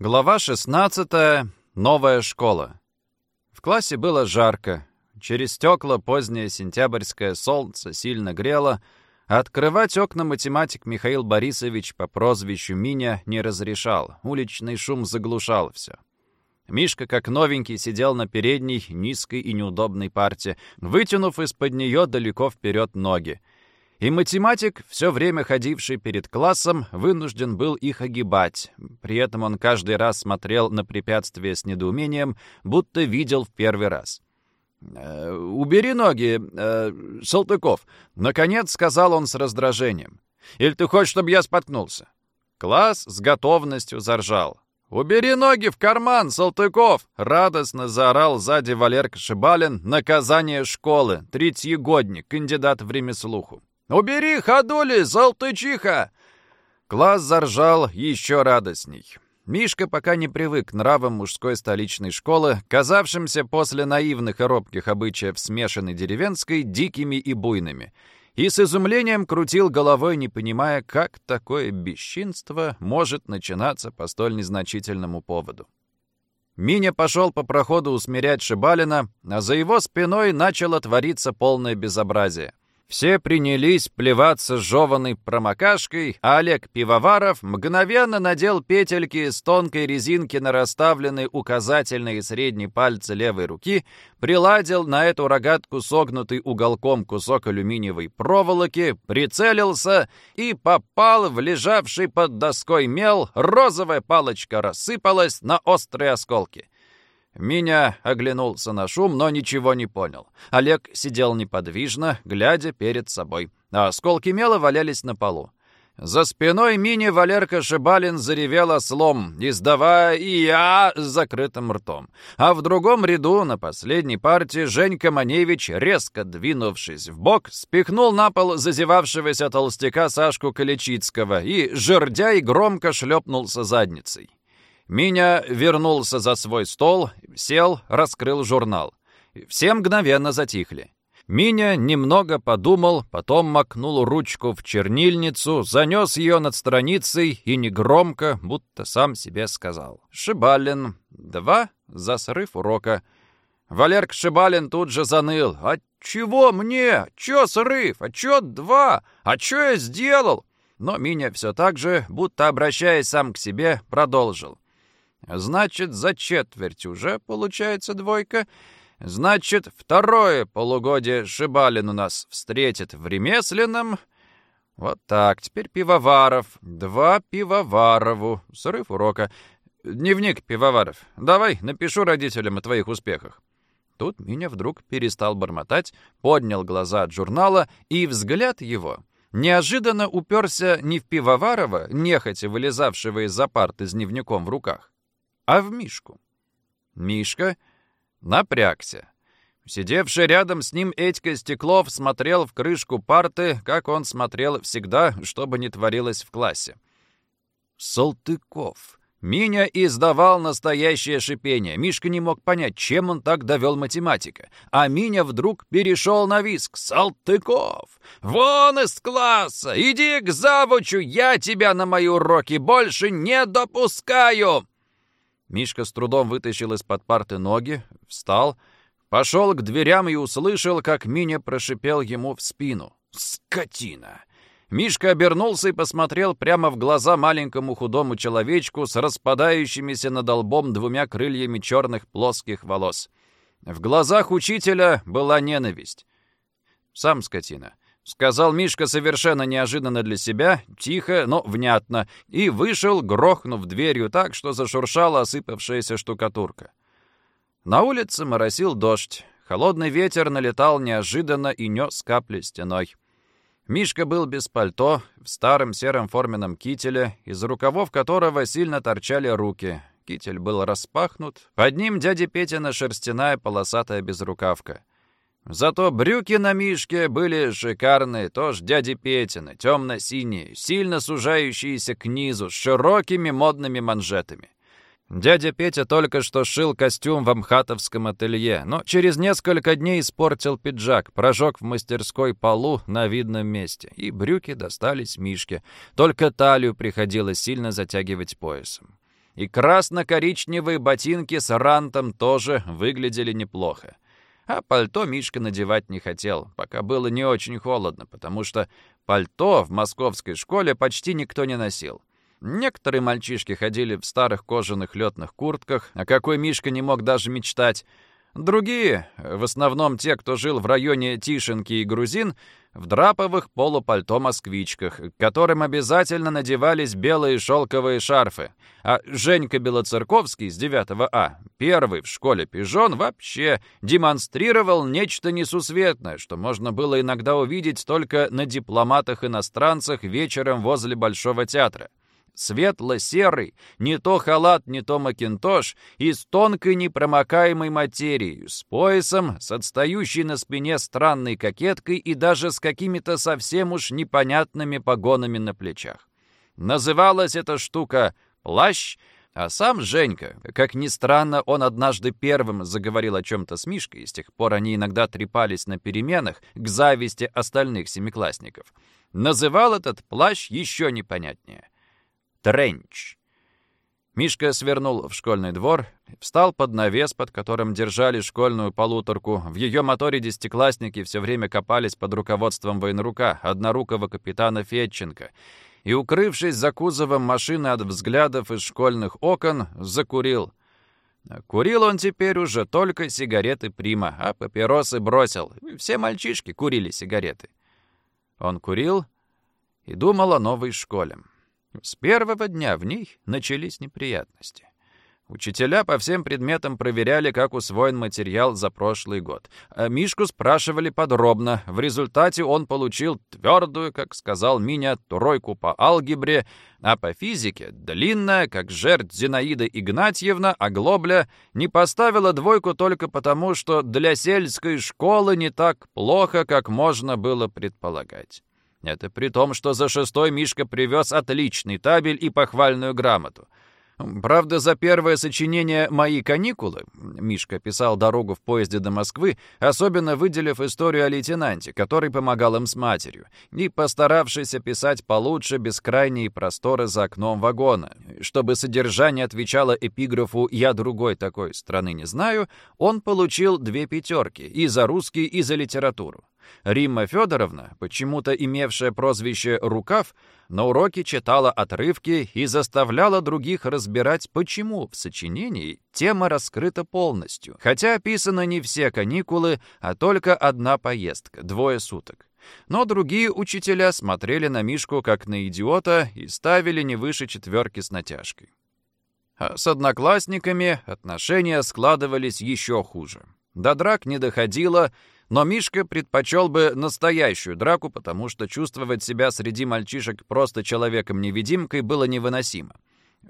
Глава 16. Новая школа. В классе было жарко. Через стекла позднее сентябрьское солнце сильно грело. Открывать окна математик Михаил Борисович по прозвищу Миня не разрешал. Уличный шум заглушал все. Мишка, как новенький, сидел на передней, низкой и неудобной парте, вытянув из-под нее далеко вперед ноги. И математик, все время ходивший перед классом, вынужден был их огибать. При этом он каждый раз смотрел на препятствие с недоумением, будто видел в первый раз. «Э, «Убери ноги, э, Салтыков!» — наконец сказал он с раздражением. «Или ты хочешь, чтобы я споткнулся?» Класс с готовностью заржал. «Убери ноги в карман, Салтыков!» — радостно заорал сзади Валерка Шибалин. «Наказание школы. Третьегодник, кандидат в ремеслуху. «Убери ходули, золотычиха!» Класс заржал еще радостней. Мишка пока не привык к нравам мужской столичной школы, казавшимся после наивных и робких обычаев смешанной деревенской дикими и буйными, и с изумлением крутил головой, не понимая, как такое бесчинство может начинаться по столь незначительному поводу. Миня пошел по проходу усмирять Шибалина, а за его спиной начало твориться полное безобразие. Все принялись плеваться жеванной промокашкой, а Олег Пивоваров мгновенно надел петельки с тонкой резинки на расставленные указательные и средние пальцы левой руки, приладил на эту рогатку согнутый уголком кусок алюминиевой проволоки, прицелился и попал в лежавший под доской мел, розовая палочка рассыпалась на острые осколки. Меня оглянулся на шум, но ничего не понял. Олег сидел неподвижно, глядя перед собой, а осколки мела валялись на полу. За спиной Мини Валерка Шибалин заревел ослом, издавая я с закрытым ртом. А в другом ряду, на последней партии, Женька Маневич, резко двинувшись в бок, спихнул на пол зазевавшегося толстяка Сашку Каличицкого и, жердяй, громко шлепнулся задницей. Меня вернулся за свой стол, сел, раскрыл журнал. Все мгновенно затихли. Миня немного подумал, потом макнул ручку в чернильницу, занес ее над страницей и негромко, будто сам себе сказал. «Шибалин. Два за срыв урока». Валерк Шибалин тут же заныл. «А чего мне? Чё срыв? А чё два? А чё я сделал?» Но Миня все так же, будто обращаясь сам к себе, продолжил. Значит, за четверть уже получается двойка. Значит, второе полугодие Шибалин у нас встретит в ремесленном. Вот так, теперь Пивоваров. Два Пивоварову. Срыв урока. Дневник Пивоваров. Давай, напишу родителям о твоих успехах. Тут меня вдруг перестал бормотать, поднял глаза от журнала, и взгляд его неожиданно уперся не в Пивоварова, нехотя вылезавшего из-за парты с дневником в руках, а в Мишку. Мишка напрягся. Сидевший рядом с ним Этька Стеклов смотрел в крышку парты, как он смотрел всегда, что бы ни творилось в классе. Салтыков. Миня издавал настоящее шипение. Мишка не мог понять, чем он так довел математика. А Миня вдруг перешел на виск. «Салтыков! Вон из класса! Иди к завучу! Я тебя на мои уроки больше не допускаю!» Мишка с трудом вытащил из-под парты ноги, встал, пошел к дверям и услышал, как Миня прошипел ему в спину. «Скотина!» Мишка обернулся и посмотрел прямо в глаза маленькому худому человечку с распадающимися над лбом двумя крыльями черных плоских волос. В глазах учителя была ненависть. Сам скотина. Сказал Мишка совершенно неожиданно для себя, тихо, но внятно, и вышел, грохнув дверью так, что зашуршала осыпавшаяся штукатурка. На улице моросил дождь. Холодный ветер налетал неожиданно и нес капли стеной. Мишка был без пальто, в старом сером форменном кителе, из рукавов которого сильно торчали руки. Китель был распахнут. Под ним дяди Петина шерстяная полосатая безрукавка. Зато брюки на Мишке были шикарные, тоже дяди Петины, темно-синие, сильно сужающиеся к низу, с широкими модными манжетами. Дядя Петя только что шил костюм в амхатовском ателье, но через несколько дней испортил пиджак, прожег в мастерской полу на видном месте, и брюки достались Мишке. Только талию приходилось сильно затягивать поясом. и красно-коричневые ботинки с рантом тоже выглядели неплохо. А пальто Мишка надевать не хотел, пока было не очень холодно, потому что пальто в московской школе почти никто не носил. Некоторые мальчишки ходили в старых кожаных летных куртках, о какой Мишка не мог даже мечтать. Другие, в основном те, кто жил в районе Тишинки и Грузин, в драповых полупальто-москвичках, которым обязательно надевались белые шелковые шарфы. А Женька Белоцерковский с 9 А, первый в школе пижон, вообще демонстрировал нечто несусветное, что можно было иногда увидеть только на дипломатах-иностранцах вечером возле Большого театра светло-серый, не то халат, не то макинтош, из тонкой непромокаемой материи, с поясом, с отстающей на спине странной кокеткой и даже с какими-то совсем уж непонятными погонами на плечах. Называлась эта штука «плащ», а сам Женька, как ни странно, он однажды первым заговорил о чем-то с Мишкой, и с тех пор они иногда трепались на переменах к зависти остальных семиклассников. Называл этот плащ еще непонятнее — Тренч. Мишка свернул в школьный двор, встал под навес, под которым держали школьную полуторку. В ее моторе десятиклассники все время копались под руководством военрука, однорукого капитана Федченко. И, укрывшись за кузовом машины от взглядов из школьных окон, закурил. Курил он теперь уже только сигареты Прима, а папиросы бросил. Все мальчишки курили сигареты. Он курил и думал о новой школе. С первого дня в ней начались неприятности. Учителя по всем предметам проверяли, как усвоен материал за прошлый год. А Мишку спрашивали подробно. В результате он получил твердую, как сказал Миня, тройку по алгебре, а по физике длинная, как жертв Зинаида Игнатьевна, а Глобля не поставила двойку только потому, что для сельской школы не так плохо, как можно было предполагать. Это при том, что за шестой Мишка привез отличный табель и похвальную грамоту. Правда, за первое сочинение «Мои каникулы» Мишка писал дорогу в поезде до Москвы, особенно выделив историю о лейтенанте, который помогал им с матерью, и постаравшись описать получше бескрайние просторы за окном вагона. Чтобы содержание отвечало эпиграфу «Я другой такой страны не знаю», он получил две пятерки и за русский, и за литературу. Римма Федоровна, почему-то имевшая прозвище «Рукав», на уроке читала отрывки и заставляла других разбирать, почему в сочинении тема раскрыта полностью, хотя описаны не все каникулы, а только одна поездка, двое суток. Но другие учителя смотрели на Мишку как на идиота и ставили не выше четверки с натяжкой. А с одноклассниками отношения складывались еще хуже. До драк не доходило, но Мишка предпочел бы настоящую драку, потому что чувствовать себя среди мальчишек просто человеком-невидимкой было невыносимо.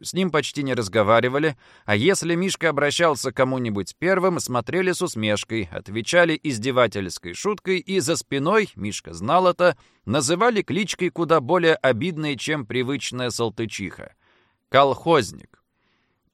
С ним почти не разговаривали, а если Мишка обращался к кому-нибудь первым, смотрели с усмешкой, отвечали издевательской шуткой и за спиной, Мишка знал это, называли кличкой куда более обидной, чем привычная салтычиха. «Колхозник».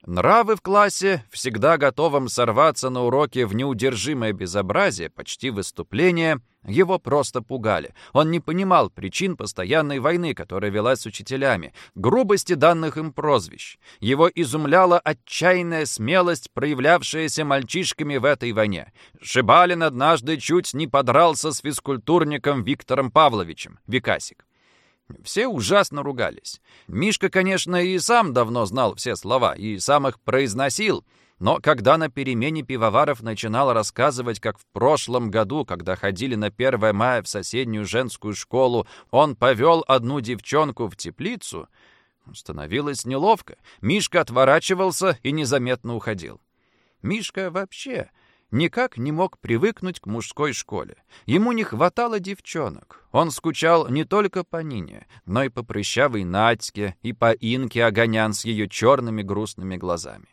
Нравы в классе, всегда готовым сорваться на уроке в неудержимое безобразие, почти выступление, его просто пугали. Он не понимал причин постоянной войны, которая велась с учителями, грубости данных им прозвищ. Его изумляла отчаянная смелость, проявлявшаяся мальчишками в этой войне. Шибалин однажды чуть не подрался с физкультурником Виктором Павловичем, Викасик. Все ужасно ругались. Мишка, конечно, и сам давно знал все слова, и сам их произносил, но когда на перемене пивоваров начинал рассказывать, как в прошлом году, когда ходили на 1 мая в соседнюю женскую школу, он повел одну девчонку в теплицу, становилось неловко. Мишка отворачивался и незаметно уходил. Мишка вообще никак не мог привыкнуть к мужской школе. Ему не хватало девчонок. Он скучал не только по Нине, но и по прыщавой Надьке, и по Инке Огонян с ее черными грустными глазами.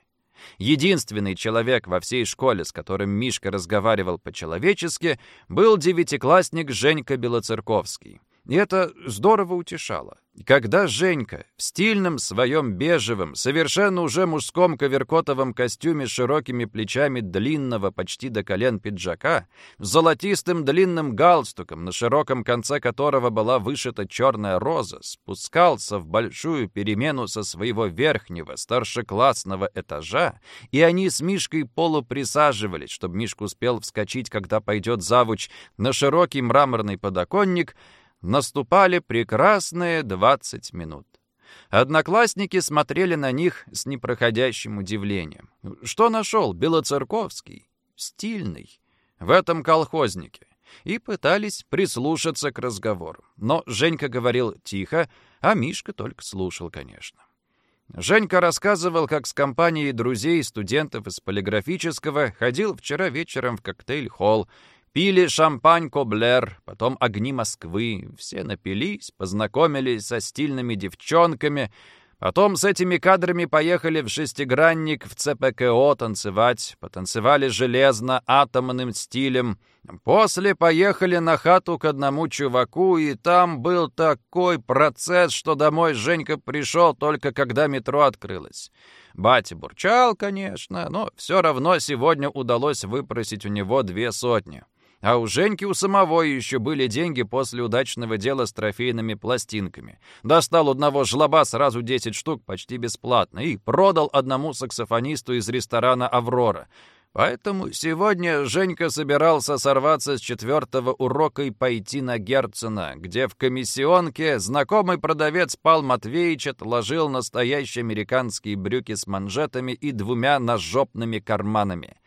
Единственный человек во всей школе, с которым Мишка разговаривал по-человечески, был девятиклассник Женька Белоцерковский. И это здорово утешало. Когда Женька в стильном своем бежевом, совершенно уже мужском коверкотовом костюме с широкими плечами длинного почти до колен пиджака, с золотистым длинным галстуком, на широком конце которого была вышита черная роза, спускался в большую перемену со своего верхнего старшеклассного этажа, и они с Мишкой полуприсаживались, чтобы Мишка успел вскочить, когда пойдет завуч, на широкий мраморный подоконник — Наступали прекрасные 20 минут. Одноклассники смотрели на них с непроходящим удивлением. Что нашел Белоцерковский? Стильный. В этом колхознике. И пытались прислушаться к разговору. Но Женька говорил тихо, а Мишка только слушал, конечно. Женька рассказывал, как с компанией друзей студентов из полиграфического ходил вчера вечером в коктейль-холл Пили шампань Коблер, потом огни Москвы. Все напились, познакомились со стильными девчонками. Потом с этими кадрами поехали в шестигранник в ЦПКО танцевать. Потанцевали железно, атомным стилем. После поехали на хату к одному чуваку, и там был такой процесс, что домой Женька пришел только когда метро открылось. Батя бурчал, конечно, но все равно сегодня удалось выпросить у него две сотни. А у Женьки у самого еще были деньги после удачного дела с трофейными пластинками. Достал одного жлоба сразу 10 штук почти бесплатно и продал одному саксофонисту из ресторана «Аврора». Поэтому сегодня Женька собирался сорваться с четвертого урока и пойти на Герцена, где в комиссионке знакомый продавец Пал Матвеевич отложил настоящие американские брюки с манжетами и двумя ножопными карманами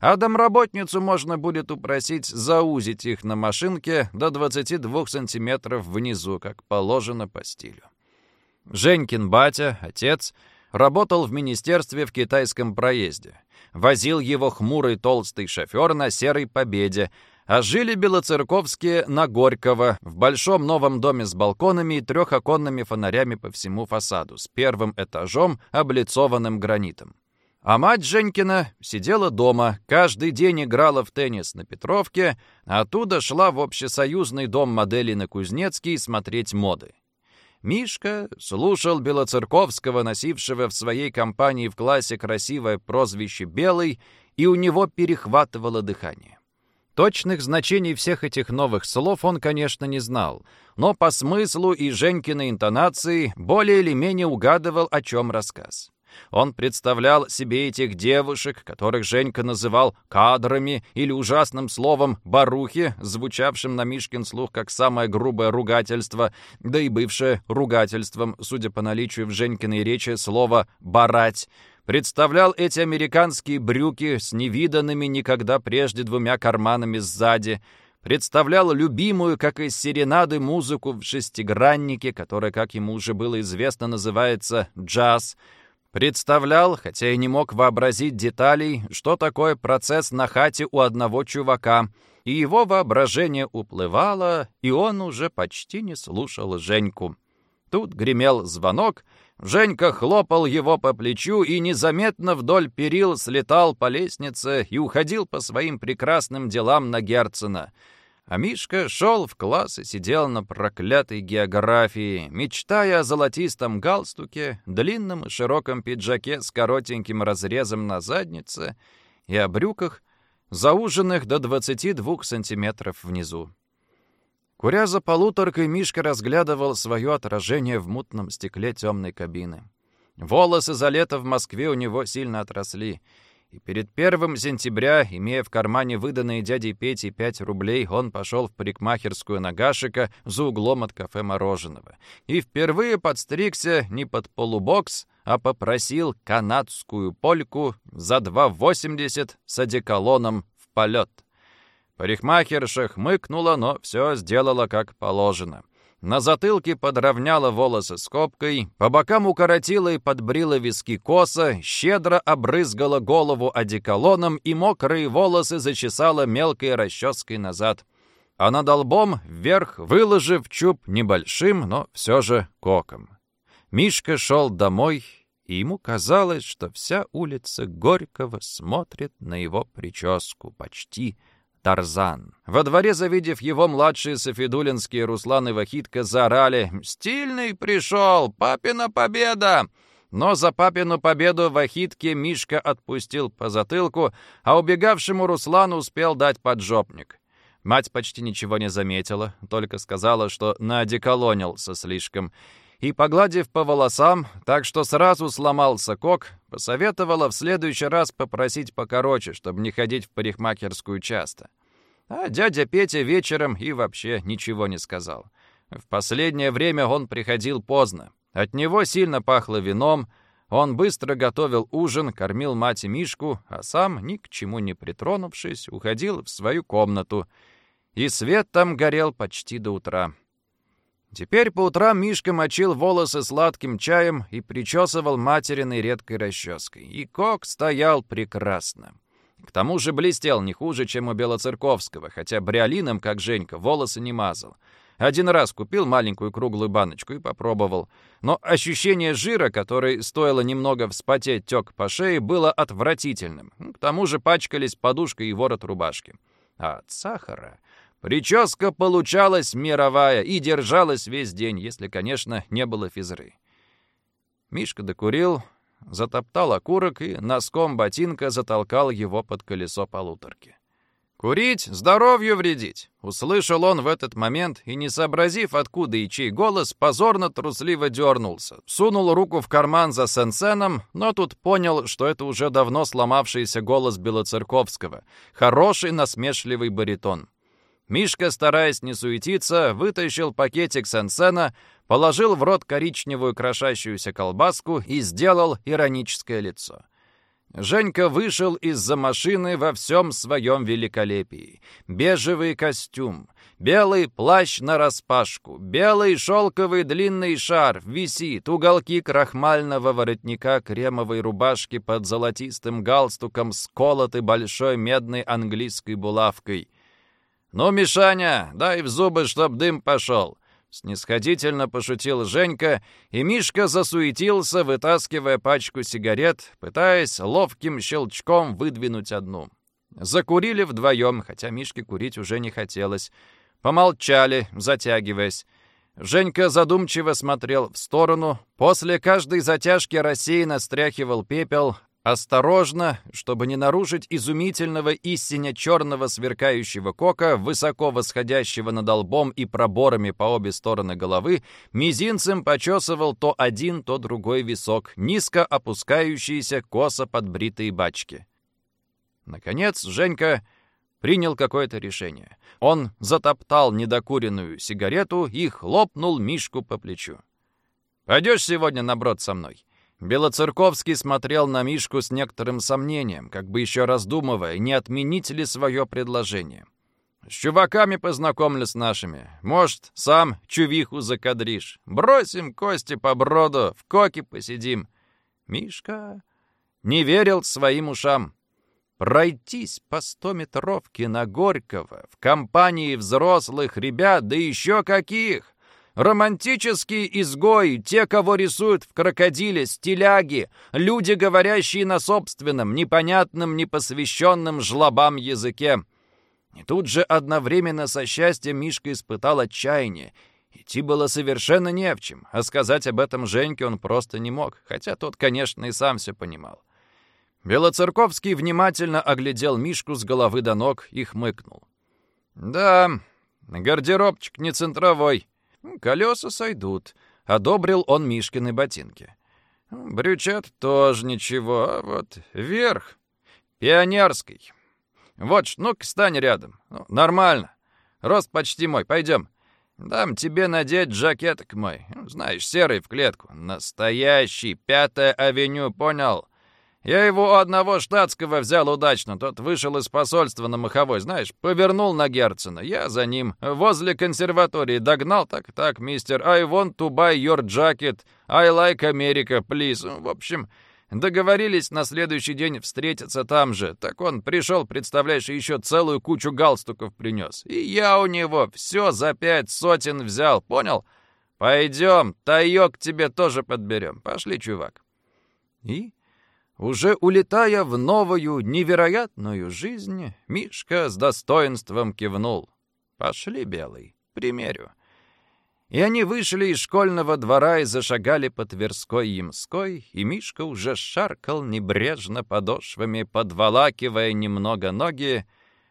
а домработницу можно будет упросить заузить их на машинке до 22 сантиметров внизу, как положено по стилю. Женькин батя, отец, работал в министерстве в китайском проезде. Возил его хмурый толстый шофер на серой победе, а жили белоцерковские на Горького, в большом новом доме с балконами и трехоконными фонарями по всему фасаду, с первым этажом, облицованным гранитом. А мать Женькина сидела дома, каждый день играла в теннис на Петровке, а оттуда шла в общесоюзный дом моделей на Кузнецкий смотреть моды. Мишка слушал Белоцерковского, носившего в своей компании в классе красивое прозвище «Белый», и у него перехватывало дыхание. Точных значений всех этих новых слов он, конечно, не знал, но по смыслу и Женькиной интонации более или менее угадывал, о чем рассказ. Он представлял себе этих девушек, которых Женька называл кадрами или ужасным словом «барухи», звучавшим на Мишкин слух как самое грубое ругательство, да и бывшее ругательством, судя по наличию в Женькиной речи слова «барать», представлял эти американские брюки с невиданными никогда прежде двумя карманами сзади, представлял любимую, как из серенады, музыку в шестиграннике, которая, как ему уже было известно, называется «джаз», Представлял, хотя и не мог вообразить деталей, что такое процесс на хате у одного чувака, и его воображение уплывало, и он уже почти не слушал Женьку. Тут гремел звонок, Женька хлопал его по плечу и незаметно вдоль перил слетал по лестнице и уходил по своим прекрасным делам на Герцена — а Мишка шел в класс и сидел на проклятой географии, мечтая о золотистом галстуке, длинном и широком пиджаке с коротеньким разрезом на заднице и о брюках, зауженных до 22 сантиметров внизу. Куря за полуторкой, Мишка разглядывал свое отражение в мутном стекле темной кабины. Волосы за лето в Москве у него сильно отросли — и перед первым сентября, имея в кармане выданные дядей Петей 5 рублей, он пошел в парикмахерскую Нагашика за углом от кафе мороженого. И впервые подстригся не под полубокс, а попросил канадскую польку за 2,80 с одеколоном в полет. Парикмахерша хмыкнула, но все сделала как положено. На затылке подровняла волосы скобкой, по бокам укоротила и подбрила виски косо, щедро обрызгала голову одеколоном и мокрые волосы зачесала мелкой расческой назад. А над лбом вверх, выложив чуб небольшим, но все же коком. Мишка шел домой, и ему казалось, что вся улица Горького смотрит на его прическу, почти Тарзан. Во дворе, завидев его, младшие Софидулинские Руслан и Вахитка заорали «Стильный пришел! Папина победа!» Но за папину победу Вахитке Мишка отпустил по затылку, а убегавшему Руслану успел дать поджопник. Мать почти ничего не заметила, только сказала, что наодеколонился слишком. И, погладив по волосам, так что сразу сломался кок, посоветовала в следующий раз попросить покороче, чтобы не ходить в парикмахерскую часто. А дядя Петя вечером и вообще ничего не сказал. В последнее время он приходил поздно. От него сильно пахло вином, он быстро готовил ужин, кормил мать и Мишку, а сам, ни к чему не притронувшись, уходил в свою комнату. И свет там горел почти до утра. Теперь по утрам Мишка мочил волосы сладким чаем и причесывал материной редкой расческой. И кок стоял прекрасно. К тому же блестел не хуже, чем у Белоцерковского, хотя бриолином, как Женька, волосы не мазал. Один раз купил маленькую круглую баночку и попробовал. Но ощущение жира, который стоило немного вспотеть тек по шее, было отвратительным. К тому же пачкались подушка и ворот рубашки. А от сахара... Прическа получалась мировая и держалась весь день, если, конечно, не было физры. Мишка докурил, затоптал окурок и носком ботинка затолкал его под колесо полуторки. «Курить — здоровью вредить!» — услышал он в этот момент и, не сообразив, откуда и чей голос, позорно-трусливо дернулся. Сунул руку в карман за сенсеном, но тут понял, что это уже давно сломавшийся голос Белоцерковского. Хороший насмешливый баритон. Мишка, стараясь не суетиться, вытащил пакетик сенсена, положил в рот коричневую крошащуюся колбаску и сделал ироническое лицо. Женька вышел из-за машины во всем своем великолепии. Бежевый костюм, белый плащ нараспашку, белый шелковый длинный шар висит, уголки крахмального воротника кремовой рубашки под золотистым галстуком сколоты большой медной английской булавкой — «Ну, Мишаня, дай в зубы, чтоб дым пошел!» Снисходительно пошутил Женька, и Мишка засуетился, вытаскивая пачку сигарет, пытаясь ловким щелчком выдвинуть одну. Закурили вдвоем, хотя Мишке курить уже не хотелось. Помолчали, затягиваясь. Женька задумчиво смотрел в сторону, после каждой затяжки рассеянно стряхивал пепел, Осторожно, чтобы не нарушить изумительного истиня черного сверкающего кока, высоко восходящего над лбом и проборами по обе стороны головы, мизинцем почесывал то один, то другой висок, низко опускающиеся косо подбритые бачки. Наконец, Женька принял какое-то решение. Он затоптал недокуренную сигарету и хлопнул Мишку по плечу. «Пойдешь сегодня на брод со мной?» Белоцерковский смотрел на Мишку с некоторым сомнением, как бы еще раздумывая, не отменить ли свое предложение. «С чуваками познакомлю с нашими. Может, сам чувиху закадришь. Бросим кости по броду, в коке посидим». Мишка не верил своим ушам. Пройтись по стометровке на Горького в компании взрослых ребят, да еще каких! Романтические изгои, те, кого рисуют в крокодиле, стиляги, люди, говорящие на собственном, непонятном, непосвященном жлобам языке. И тут же одновременно со счастьем Мишка испытал отчаяние. Идти было совершенно не в чем, а сказать об этом Женьке он просто не мог, хотя тот, конечно, и сам все понимал. Белоцерковский внимательно оглядел Мишку с головы до ног и хмыкнул. «Да, гардеробчик не центровой. «Колеса сойдут», — одобрил он Мишкины ботинки. «Брючат тоже ничего, а вот верх пионерский. Вот ж, ну-ка, стань рядом. Ну, нормально. Рост почти мой, пойдем. Дам тебе надеть жакеток мой. Знаешь, серый в клетку. Настоящий, пятая авеню, понял? Я его у одного штатского взял удачно. Тот вышел из посольства на Маховой, знаешь, повернул на Герцена. Я за ним. Возле консерватории догнал. Так, так, мистер, I want to buy your jacket. I like America, please. В общем, договорились на следующий день встретиться там же. Так он пришел, представляешь, еще целую кучу галстуков принес. И я у него все за пять сотен взял, понял? Пойдем, таек тебе тоже подберем. Пошли, чувак. И Уже улетая в новую, невероятную жизнь, Мишка с достоинством кивнул. «Пошли, Белый, примерю». И они вышли из школьного двора и зашагали по Тверской Ямской, и Мишка уже шаркал небрежно подошвами, подволакивая немного ноги,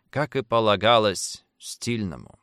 как и полагалось стильному.